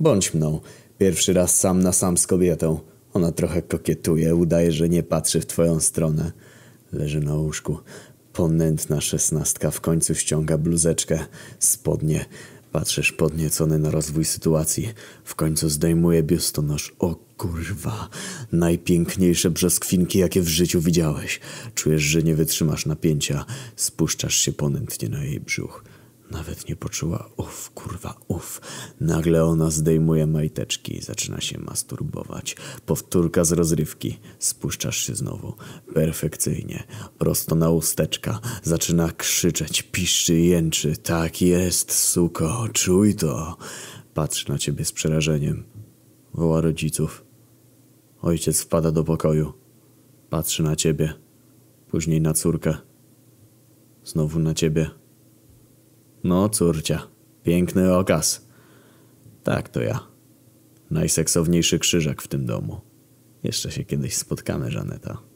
Bądź mną. Pierwszy raz sam na sam z kobietą. Ona trochę kokietuje, udaje, że nie patrzy w twoją stronę. Leży na łóżku. Ponętna szesnastka w końcu ściąga bluzeczkę, spodnie. Patrzysz podniecony na rozwój sytuacji. W końcu zdejmuje biustonosz. O kurwa. Najpiękniejsze brzoskwinki, jakie w życiu widziałeś. Czujesz, że nie wytrzymasz napięcia. Spuszczasz się ponętnie na jej brzuch. Nawet nie poczuła, uff, kurwa, uff. Nagle ona zdejmuje majteczki i zaczyna się masturbować. Powtórka z rozrywki. Spuszczasz się znowu. Perfekcyjnie. Prosto na usteczka. Zaczyna krzyczeć, piszczy jęczy. Tak jest, suko, czuj to. Patrzy na ciebie z przerażeniem. Woła rodziców. Ojciec wpada do pokoju. Patrzy na ciebie. Później na córkę. Znowu na ciebie. No, córcia, piękny okaz. Tak, to ja. Najseksowniejszy krzyżak w tym domu. Jeszcze się kiedyś spotkamy, Żaneta.